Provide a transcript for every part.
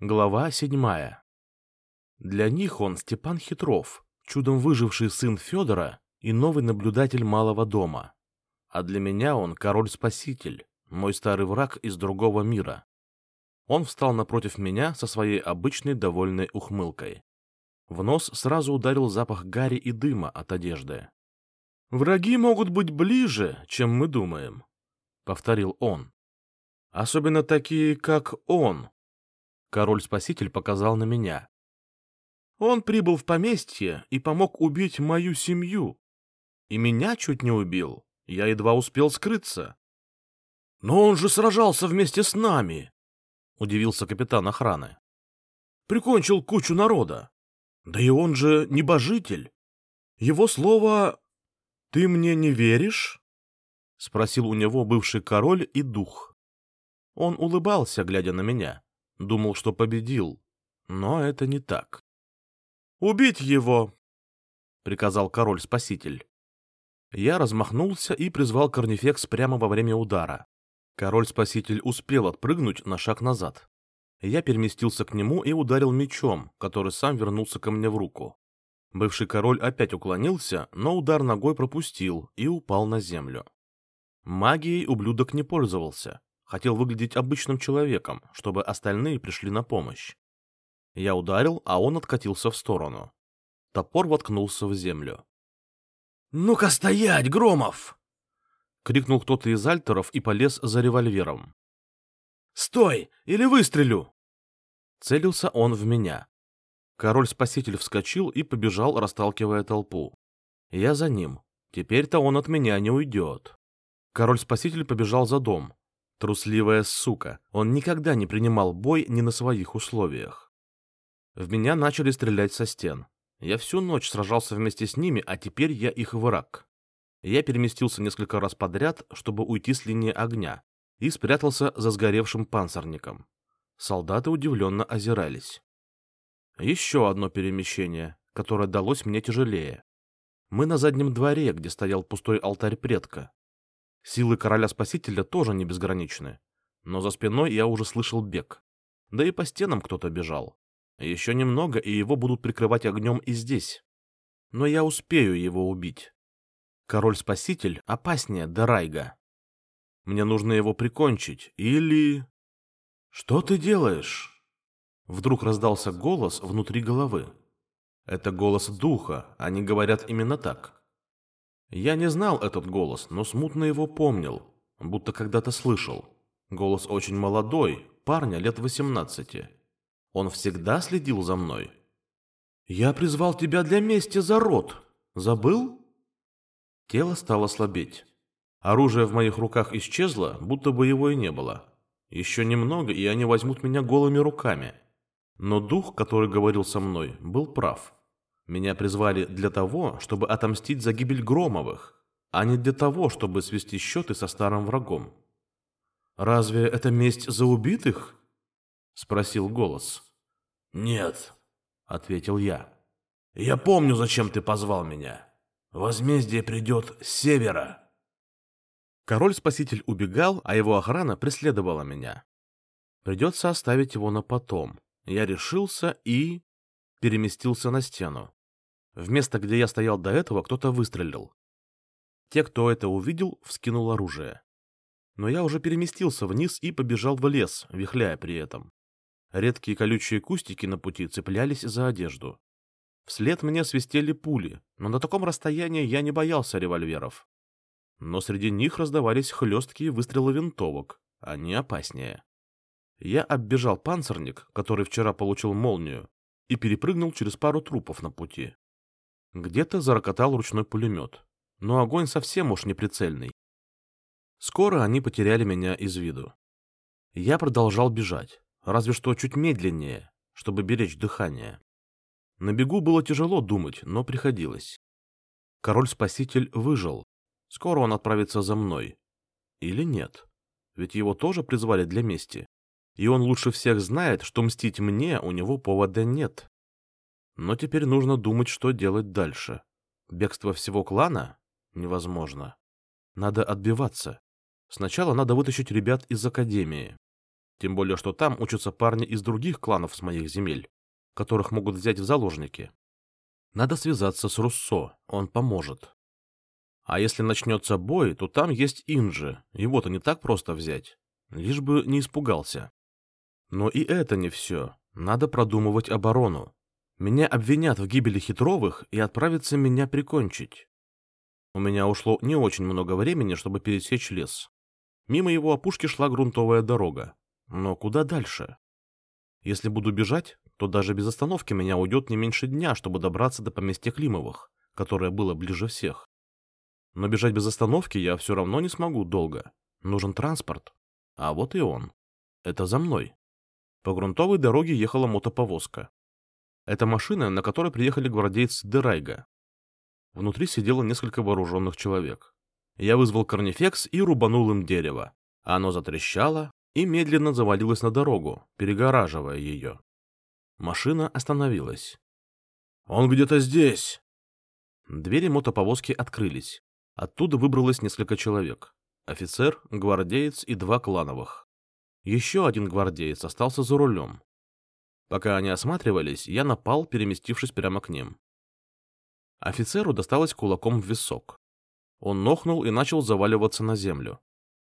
Глава седьмая. Для них он Степан Хитров, чудом выживший сын Федора и новый наблюдатель малого дома. А для меня он король-спаситель, мой старый враг из другого мира. Он встал напротив меня со своей обычной довольной ухмылкой. В нос сразу ударил запах гари и дыма от одежды. «Враги могут быть ближе, чем мы думаем», — повторил он. «Особенно такие, как он». Король-спаситель показал на меня. Он прибыл в поместье и помог убить мою семью. И меня чуть не убил. Я едва успел скрыться. — Но он же сражался вместе с нами, — удивился капитан охраны. — Прикончил кучу народа. Да и он же небожитель. Его слово «Ты мне не веришь?» — спросил у него бывший король и дух. Он улыбался, глядя на меня. Думал, что победил. Но это не так. «Убить его!» — приказал король-спаситель. Я размахнулся и призвал корнифекс прямо во время удара. Король-спаситель успел отпрыгнуть на шаг назад. Я переместился к нему и ударил мечом, который сам вернулся ко мне в руку. Бывший король опять уклонился, но удар ногой пропустил и упал на землю. Магией ублюдок не пользовался. Хотел выглядеть обычным человеком, чтобы остальные пришли на помощь. Я ударил, а он откатился в сторону. Топор воткнулся в землю. «Ну-ка стоять, Громов!» — крикнул кто-то из альтеров и полез за револьвером. «Стой, или выстрелю!» Целился он в меня. Король-спаситель вскочил и побежал, расталкивая толпу. Я за ним. Теперь-то он от меня не уйдет. Король-спаситель побежал за дом. Трусливая сука. Он никогда не принимал бой ни на своих условиях. В меня начали стрелять со стен. Я всю ночь сражался вместе с ними, а теперь я их враг. Я переместился несколько раз подряд, чтобы уйти с линии огня, и спрятался за сгоревшим панцирником. Солдаты удивленно озирались. Еще одно перемещение, которое далось мне тяжелее. Мы на заднем дворе, где стоял пустой алтарь предка. Силы короля-спасителя тоже не безграничны. Но за спиной я уже слышал бег. Да и по стенам кто-то бежал. Еще немного, и его будут прикрывать огнем и здесь. Но я успею его убить. Король-спаситель опаснее Дарайга. Мне нужно его прикончить, или... Что ты делаешь? Вдруг раздался голос внутри головы. Это голос духа, они говорят именно так. Я не знал этот голос, но смутно его помнил, будто когда-то слышал. Голос очень молодой, парня лет восемнадцати. Он всегда следил за мной. «Я призвал тебя для мести за рот. Забыл?» Тело стало слабеть. Оружие в моих руках исчезло, будто бы его и не было. Еще немного, и они возьмут меня голыми руками. Но дух, который говорил со мной, был прав. Меня призвали для того, чтобы отомстить за гибель Громовых, а не для того, чтобы свести счеты со старым врагом. «Разве это месть за убитых?» — спросил голос. «Нет», — ответил я. «Я помню, зачем ты позвал меня. Возмездие придет с севера». Король-спаситель убегал, а его охрана преследовала меня. Придется оставить его на потом. Я решился и... переместился на стену. В место, где я стоял до этого, кто-то выстрелил. Те, кто это увидел, вскинул оружие. Но я уже переместился вниз и побежал в лес, вихляя при этом. Редкие колючие кустики на пути цеплялись за одежду. Вслед мне свистели пули, но на таком расстоянии я не боялся револьверов. Но среди них раздавались хлесткие выстрелы винтовок, они опаснее. Я оббежал панцирник, который вчера получил молнию, и перепрыгнул через пару трупов на пути. Где-то зарокотал ручной пулемет, но огонь совсем уж неприцельный. Скоро они потеряли меня из виду. Я продолжал бежать разве что чуть медленнее, чтобы беречь дыхание. На бегу было тяжело думать, но приходилось. Король-спаситель выжил. Скоро он отправится за мной. Или нет? Ведь его тоже призвали для мести. И он лучше всех знает, что мстить мне у него повода нет. Но теперь нужно думать, что делать дальше. Бегство всего клана? Невозможно. Надо отбиваться. Сначала надо вытащить ребят из академии. Тем более, что там учатся парни из других кланов с моих земель, которых могут взять в заложники. Надо связаться с Руссо, он поможет. А если начнется бой, то там есть Инджи, его-то не так просто взять. Лишь бы не испугался. Но и это не все. Надо продумывать оборону. Меня обвинят в гибели Хитровых и отправятся меня прикончить. У меня ушло не очень много времени, чтобы пересечь лес. Мимо его опушки шла грунтовая дорога. Но куда дальше? Если буду бежать, то даже без остановки меня уйдет не меньше дня, чтобы добраться до поместья Климовых, которое было ближе всех. Но бежать без остановки я все равно не смогу долго. Нужен транспорт. А вот и он. Это за мной. По грунтовой дороге ехала мотоповозка. Это машина, на которой приехали гвардейцы Дерайга. Внутри сидело несколько вооруженных человек. Я вызвал корнифекс и рубанул им дерево. Оно затрещало и медленно завалилось на дорогу, перегораживая ее. Машина остановилась. «Он где-то здесь!» Двери мотоповозки открылись. Оттуда выбралось несколько человек. Офицер, гвардеец и два клановых. Еще один гвардеец остался за рулем. Пока они осматривались, я напал, переместившись прямо к ним. Офицеру досталось кулаком в висок. Он нохнул и начал заваливаться на землю.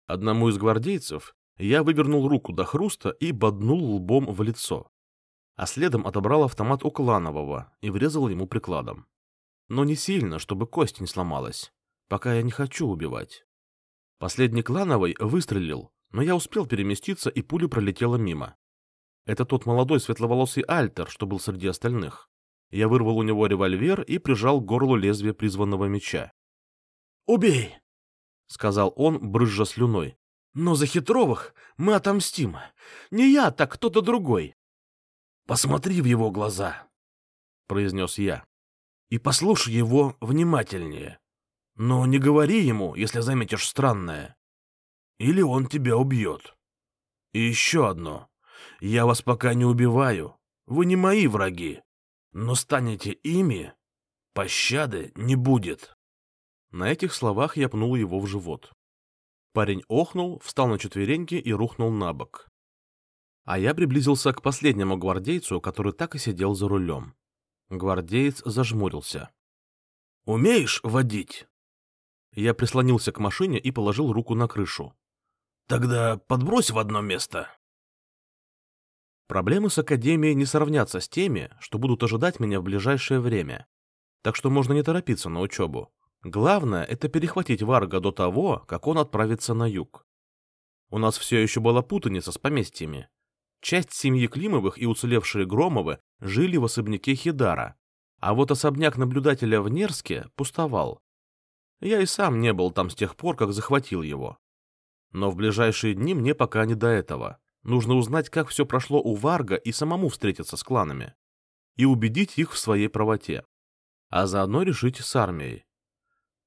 Одному из гвардейцев я вывернул руку до хруста и боднул лбом в лицо. А следом отобрал автомат у Кланового и врезал ему прикладом. Но не сильно, чтобы кость не сломалась. Пока я не хочу убивать. Последний Клановый выстрелил, но я успел переместиться, и пуля пролетела мимо. Это тот молодой светловолосый альтер, что был среди остальных. Я вырвал у него револьвер и прижал к горлу лезвие призванного меча. «Убей!» — сказал он, брызжа слюной. «Но за хитровых мы отомстим. Не я, так кто-то другой». «Посмотри в его глаза», — произнес я, — «и послушай его внимательнее. Но не говори ему, если заметишь странное или он тебя убьет. И еще одно. Я вас пока не убиваю. Вы не мои враги. Но станете ими, пощады не будет. На этих словах я пнул его в живот. Парень охнул, встал на четвереньки и рухнул на бок. А я приблизился к последнему гвардейцу, который так и сидел за рулем. Гвардеец зажмурился. «Умеешь водить?» Я прислонился к машине и положил руку на крышу. Тогда подбрось в одно место. Проблемы с Академией не сравнятся с теми, что будут ожидать меня в ближайшее время. Так что можно не торопиться на учебу. Главное — это перехватить Варга до того, как он отправится на юг. У нас все еще была путаница с поместьями. Часть семьи Климовых и уцелевшие Громовы жили в особняке Хидара, а вот особняк наблюдателя в Нерске пустовал. Я и сам не был там с тех пор, как захватил его. Но в ближайшие дни мне пока не до этого. Нужно узнать, как все прошло у Варга и самому встретиться с кланами. И убедить их в своей правоте. А заодно решить с армией.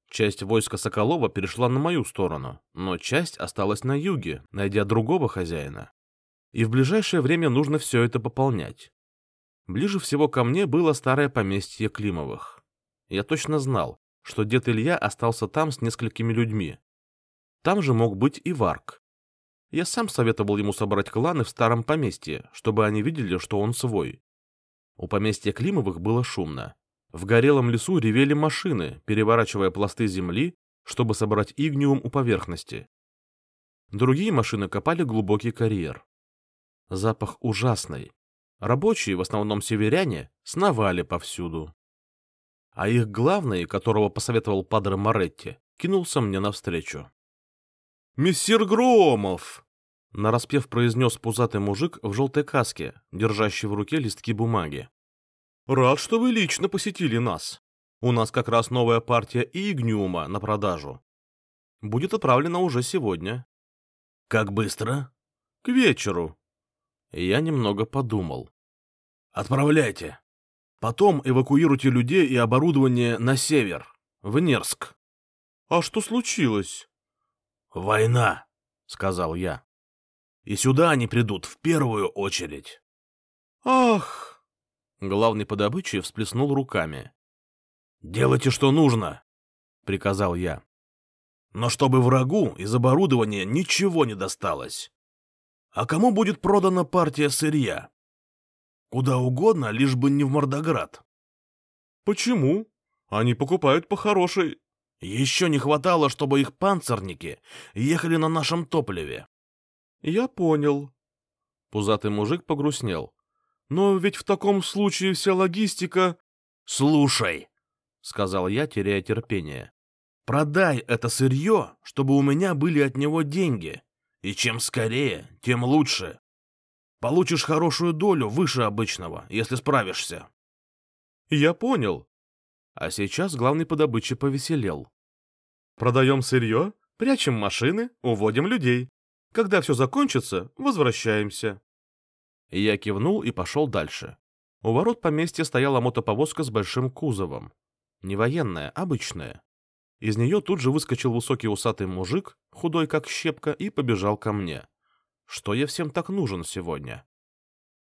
Часть войска Соколова перешла на мою сторону, но часть осталась на юге, найдя другого хозяина. И в ближайшее время нужно все это пополнять. Ближе всего ко мне было старое поместье Климовых. Я точно знал, что дед Илья остался там с несколькими людьми, там же мог быть и Варк. Я сам советовал ему собрать кланы в старом поместье, чтобы они видели, что он свой. У поместья Климовых было шумно. В горелом лесу ревели машины, переворачивая пласты земли, чтобы собрать игниум у поверхности. Другие машины копали глубокий карьер. Запах ужасный. Рабочие, в основном северяне, сновали повсюду. А их главный, которого посоветовал Падре Моретти, кинулся мне навстречу. «Мессир Громов!» — нараспев произнес пузатый мужик в желтой каске, держащий в руке листки бумаги. «Рад, что вы лично посетили нас. У нас как раз новая партия игниума на продажу. Будет отправлена уже сегодня». «Как быстро?» «К вечеру». Я немного подумал. «Отправляйте. Потом эвакуируйте людей и оборудование на север, в Нерск». «А что случилось?» «Война», — сказал я. «И сюда они придут в первую очередь». «Ах!» — главный по добыче всплеснул руками. «Делайте, что нужно», — приказал я. «Но чтобы врагу из оборудования ничего не досталось. А кому будет продана партия сырья? Куда угодно, лишь бы не в Мордоград. Почему? Они покупают по хорошей... Еще не хватало, чтобы их панцирники ехали на нашем топливе. Я понял. Пузатый мужик погрустнел. Но ведь в таком случае вся логистика... Слушай, сказал я, теряя терпение. Продай это сырье, чтобы у меня были от него деньги. И чем скорее, тем лучше. Получишь хорошую долю выше обычного, если справишься. Я понял. А сейчас главный по добыче повеселел. Продаем сырье, прячем машины, уводим людей. Когда все закончится, возвращаемся. Я кивнул и пошел дальше. У ворот поместья стояла мотоповозка с большим кузовом. Не военная, обычная. Из нее тут же выскочил высокий усатый мужик, худой как щепка, и побежал ко мне. Что я всем так нужен сегодня?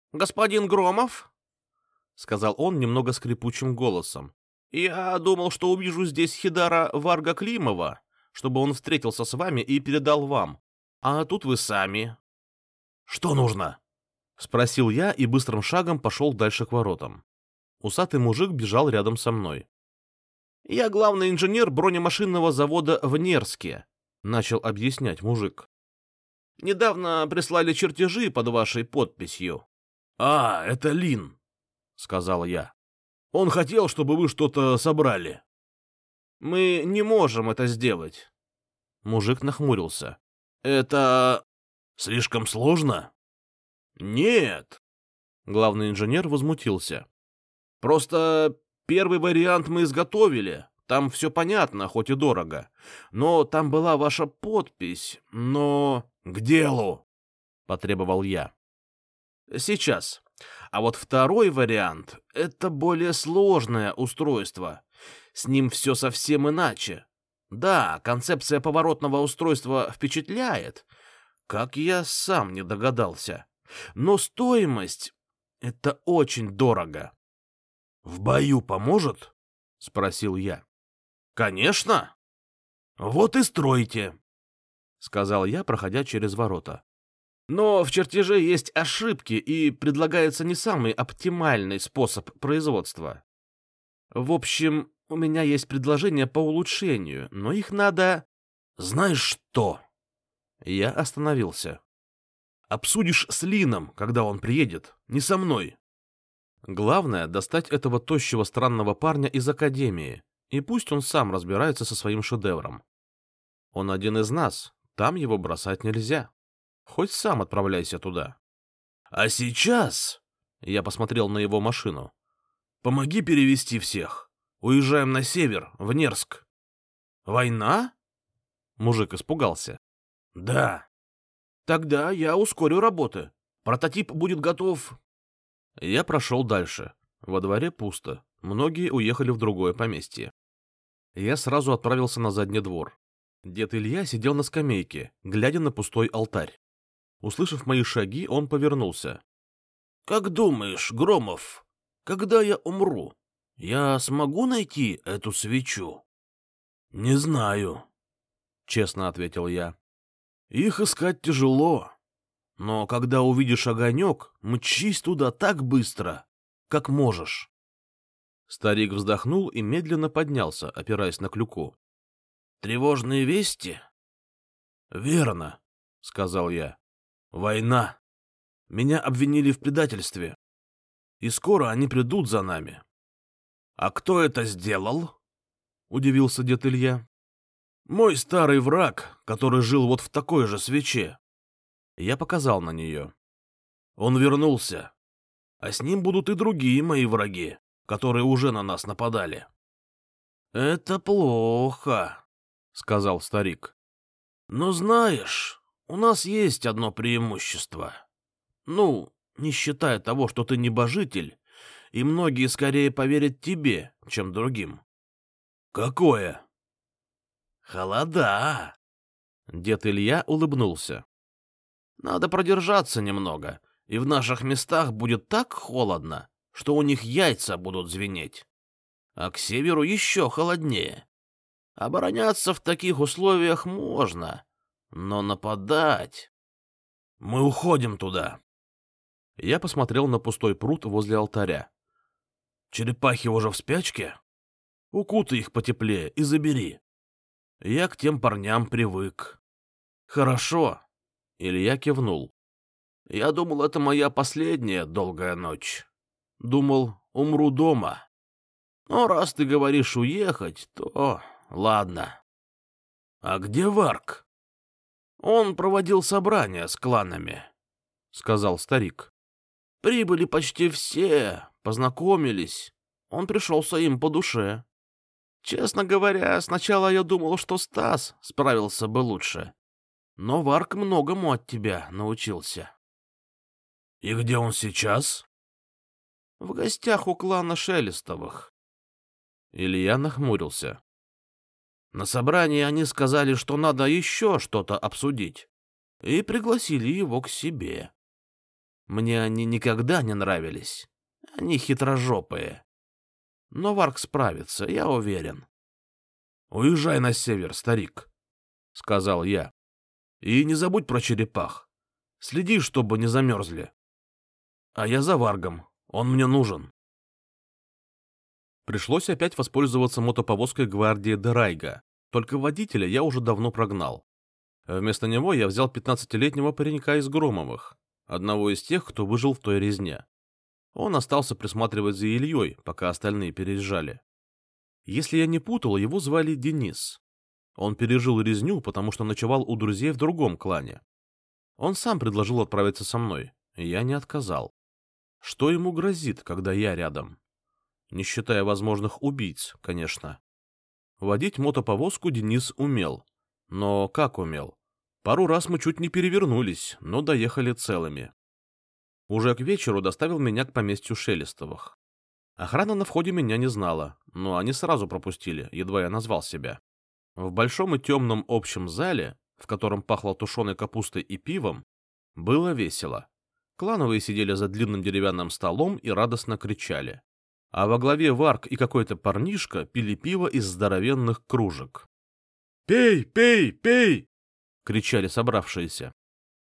— Господин Громов? — сказал он немного скрипучим голосом. — Я думал, что увижу здесь Хидара Варга Климова, чтобы он встретился с вами и передал вам. А тут вы сами. — Что нужно? — спросил я и быстрым шагом пошел дальше к воротам. Усатый мужик бежал рядом со мной. Я главный инженер бронемашинного завода в Нерске, начал объяснять мужик. Недавно прислали чертежи под вашей подписью. А, это Лин, сказал я. Он хотел, чтобы вы что-то собрали. Мы не можем это сделать. Мужик нахмурился. Это слишком сложно? Нет. Главный инженер возмутился. Просто Первый вариант мы изготовили. Там все понятно, хоть и дорого. Но там была ваша подпись. Но... К делу! Потребовал я. Сейчас. А вот второй вариант — это более сложное устройство. С ним все совсем иначе. Да, концепция поворотного устройства впечатляет, как я сам не догадался. Но стоимость — это очень дорого. В бою поможет? спросил я. Конечно. Вот и стройте, сказал я, проходя через ворота. Но в чертеже есть ошибки и предлагается не самый оптимальный способ производства. В общем, у меня есть предложения по улучшению, но их надо... Знаешь что? Я остановился. Обсудишь с Лином, когда он приедет, не со мной. Главное — достать этого тощего странного парня из академии, и пусть он сам разбирается со своим шедевром. Он один из нас, там его бросать нельзя. Хоть сам отправляйся туда. — А сейчас... — я посмотрел на его машину. — Помоги перевести всех. Уезжаем на север, в Нерск. — Война? Мужик испугался. — Да. — Тогда я ускорю работы. Прототип будет готов я прошел дальше. Во дворе пусто. Многие уехали в другое поместье. Я сразу отправился на задний двор. Дед Илья сидел на скамейке, глядя на пустой алтарь. Услышав мои шаги, он повернулся. — Как думаешь, Громов, когда я умру, я смогу найти эту свечу? — Не знаю, — честно ответил я. — Их искать тяжело. Но когда увидишь огонек, мчись туда так быстро, как можешь. Старик вздохнул и медленно поднялся, опираясь на клюку. — Тревожные вести? — Верно, — сказал я. — Война. Меня обвинили в предательстве. И скоро они придут за нами. — А кто это сделал? — удивился дед Илья. — Мой старый враг, который жил вот в такой же свече. Я показал на нее. Он вернулся. А с ним будут и другие мои враги, которые уже на нас нападали. — Это плохо, — сказал старик. — Но знаешь, у нас есть одно преимущество. Ну, не считая того, что ты небожитель, и многие скорее поверят тебе, чем другим. — Какое? — Холода. Дед Илья улыбнулся. Надо продержаться немного, и в наших местах будет так холодно, что у них яйца будут звенеть. А к северу еще холоднее. Обороняться в таких условиях можно, но нападать... Мы уходим туда. Я посмотрел на пустой пруд возле алтаря. Черепахи уже в спячке? Укутай их потеплее и забери. Я к тем парням привык. Хорошо. Илья кивнул. Я думал, это моя последняя долгая ночь. Думал, умру дома. Но раз ты говоришь уехать, то ладно. А где Варк? Он проводил собрание с кланами, — сказал старик. Прибыли почти все, познакомились. Он пришелся им по душе. Честно говоря, сначала я думал, что Стас справился бы лучше. Но Варк многому от тебя научился. — И где он сейчас? — В гостях у клана Шелестовых. Илья нахмурился. На собрании они сказали, что надо еще что-то обсудить, и пригласили его к себе. Мне они никогда не нравились. Они хитрожопые. Но Варк справится, я уверен. — Уезжай на север, старик, — сказал я. — И не забудь про черепах. Следи, чтобы не замерзли. А я за Варгом, он мне нужен. Пришлось опять воспользоваться мотоповозкой гвардии Дерайга, только водителя я уже давно прогнал. Вместо него я взял 15-летнего паренька из Громовых, одного из тех, кто выжил в той резне. Он остался присматривать за Ильей, пока остальные переезжали. Если я не путал, его звали Денис. Он пережил резню, потому что ночевал у друзей в другом клане. Он сам предложил отправиться со мной, и я не отказал. Что ему грозит, когда я рядом? Не считая возможных убийц, конечно. Водить мотоповозку Денис умел. Но как умел? Пару раз мы чуть не перевернулись, но доехали целыми. Уже к вечеру доставил меня к поместью Шелестовых. Охрана на входе меня не знала, но они сразу пропустили, едва я назвал себя. В большом и темном общем зале, в котором пахло тушеной капустой и пивом, было весело. Клановые сидели за длинным деревянным столом и радостно кричали. А во главе Варк и какой-то парнишка пили пиво из здоровенных кружек. «Пей, пей, пей!» — кричали собравшиеся.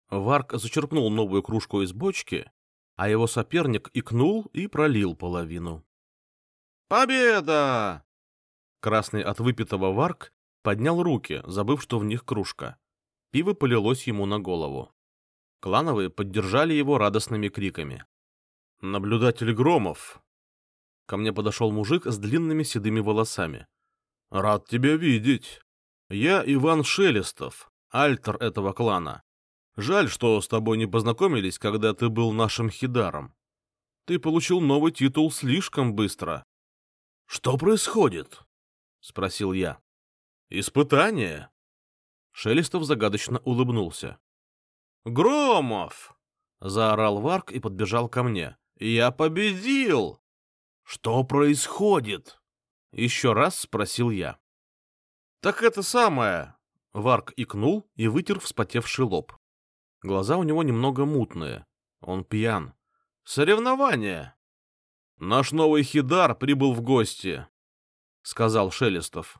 Варк зачерпнул новую кружку из бочки, а его соперник икнул и пролил половину. «Победа!» Красный от выпитого Варк поднял руки, забыв, что в них кружка. Пиво полилось ему на голову. Клановые поддержали его радостными криками. «Наблюдатель Громов!» Ко мне подошел мужик с длинными седыми волосами. «Рад тебя видеть. Я Иван Шелестов, альтер этого клана. Жаль, что с тобой не познакомились, когда ты был нашим хидаром. Ты получил новый титул слишком быстро. — Что происходит? — спросил я. — Испытание. Шелестов загадочно улыбнулся. — Громов! — заорал Варк и подбежал ко мне. — Я победил! — Что происходит? — еще раз спросил я. — Так это самое! — Варк икнул и вытер вспотевший лоб. Глаза у него немного мутные. Он пьян. Соревнования. Наш новый Хидар прибыл в гости, сказал Шелестов.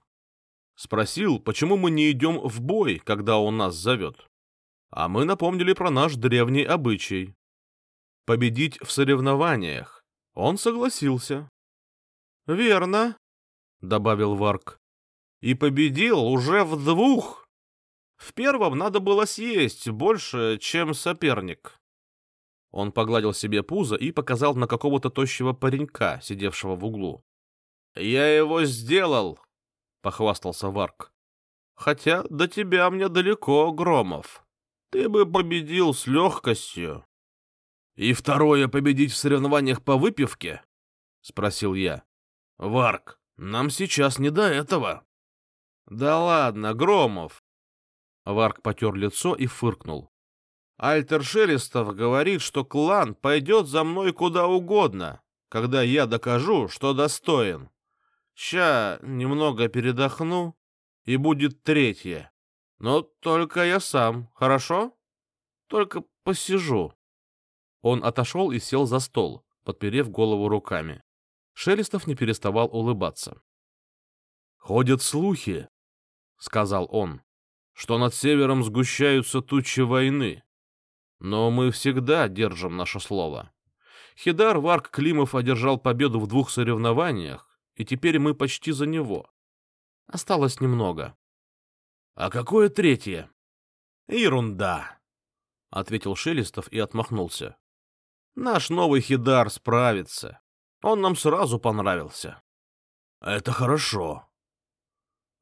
Спросил, почему мы не идем в бой, когда он нас зовет. А мы напомнили про наш древний обычай. Победить в соревнованиях. Он согласился. Верно, добавил Варк. И победил уже в двух в первом надо было съесть больше, чем соперник. Он погладил себе пузо и показал на какого-то тощего паренька, сидевшего в углу. «Я его сделал!» — похвастался Варк. «Хотя до тебя мне далеко, Громов. Ты бы победил с легкостью». «И второе победить в соревнованиях по выпивке?» — спросил я. «Варк, нам сейчас не до этого». «Да ладно, Громов, Варк потер лицо и фыркнул. Альтер Шелестов говорит, что клан пойдет за мной куда угодно, когда я докажу, что достоин. Ща немного передохну, и будет третье. Но только я сам, хорошо? Только посижу. Он отошел и сел за стол, подперев голову руками. Шелестов не переставал улыбаться. «Ходят слухи», — сказал он, что над севером сгущаются тучи войны. Но мы всегда держим наше слово. Хидар Варк Климов одержал победу в двух соревнованиях, и теперь мы почти за него. Осталось немного. — А какое третье? — Ерунда, — ответил Шелестов и отмахнулся. — Наш новый Хидар справится. Он нам сразу понравился. — Это хорошо.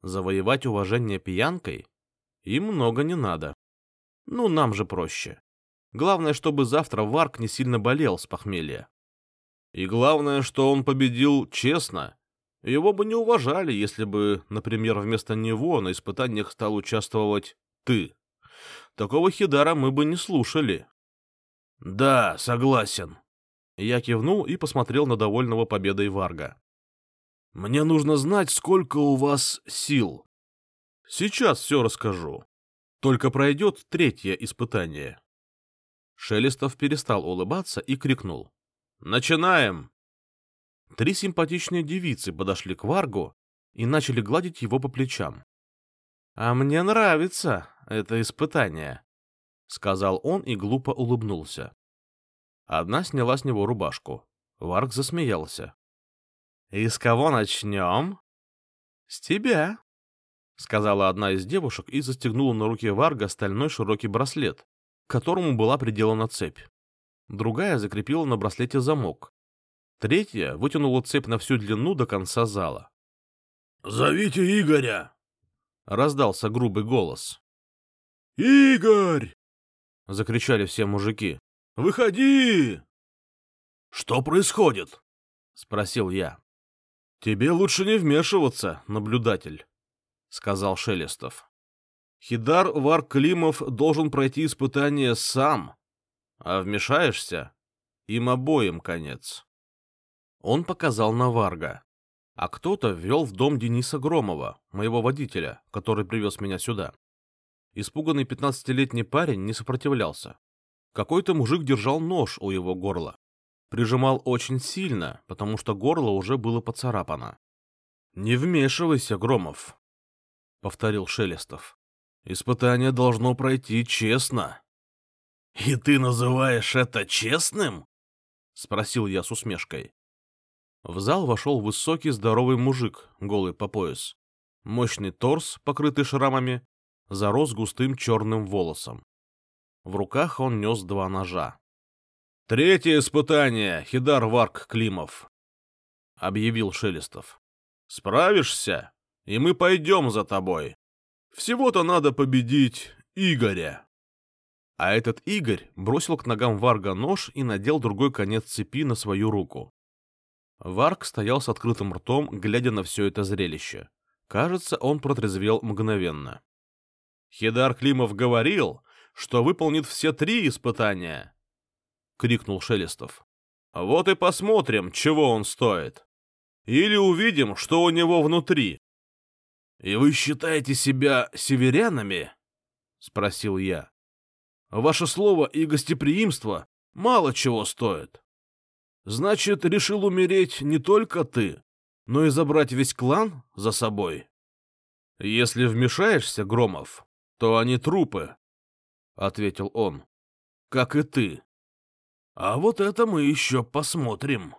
Завоевать уважение пьянкой им много не надо. Ну, нам же проще. Главное, чтобы завтра Варк не сильно болел с похмелья. И главное, что он победил честно. Его бы не уважали, если бы, например, вместо него на испытаниях стал участвовать ты. Такого Хидара мы бы не слушали. — Да, согласен. Я кивнул и посмотрел на довольного победой Варга. — Мне нужно знать, сколько у вас сил. — Сейчас все расскажу. Только пройдет третье испытание. Шелестов перестал улыбаться и крикнул. «Начинаем!» Три симпатичные девицы подошли к Варгу и начали гладить его по плечам. «А мне нравится это испытание», — сказал он и глупо улыбнулся. Одна сняла с него рубашку. Варг засмеялся. «И с кого начнем?» «С тебя», — сказала одна из девушек и застегнула на руке Варга стальной широкий браслет, к которому была приделана цепь. Другая закрепила на браслете замок. Третья вытянула цепь на всю длину до конца зала. «Зовите Игоря!» — раздался грубый голос. «Игорь!» — закричали все мужики. «Выходи!» «Что происходит?» — спросил я. «Тебе лучше не вмешиваться, наблюдатель», — сказал Шелестов. Хидар Вар Климов должен пройти испытание сам, а вмешаешься — им обоим конец. Он показал на Варга, а кто-то ввел в дом Дениса Громова, моего водителя, который привез меня сюда. Испуганный пятнадцатилетний парень не сопротивлялся. Какой-то мужик держал нож у его горла. Прижимал очень сильно, потому что горло уже было поцарапано. — Не вмешивайся, Громов, — повторил Шелестов. Испытание должно пройти честно. — И ты называешь это честным? — спросил я с усмешкой. В зал вошел высокий здоровый мужик, голый по пояс. Мощный торс, покрытый шрамами, зарос густым черным волосом. В руках он нес два ножа. — Третье испытание, Хидар Варк Климов, — объявил Шелестов. — Справишься, и мы пойдем за тобой. Всего-то надо победить Игоря. А этот Игорь бросил к ногам Варга нож и надел другой конец цепи на свою руку. Варг стоял с открытым ртом, глядя на все это зрелище. Кажется, он протрезвел мгновенно. «Хидар Климов говорил, что выполнит все три испытания!» — крикнул Шелестов. «Вот и посмотрим, чего он стоит. Или увидим, что у него внутри. «И вы считаете себя северянами?» — спросил я. «Ваше слово и гостеприимство мало чего стоят. Значит, решил умереть не только ты, но и забрать весь клан за собой. Если вмешаешься, Громов, то они трупы», — ответил он, — «как и ты». «А вот это мы еще посмотрим».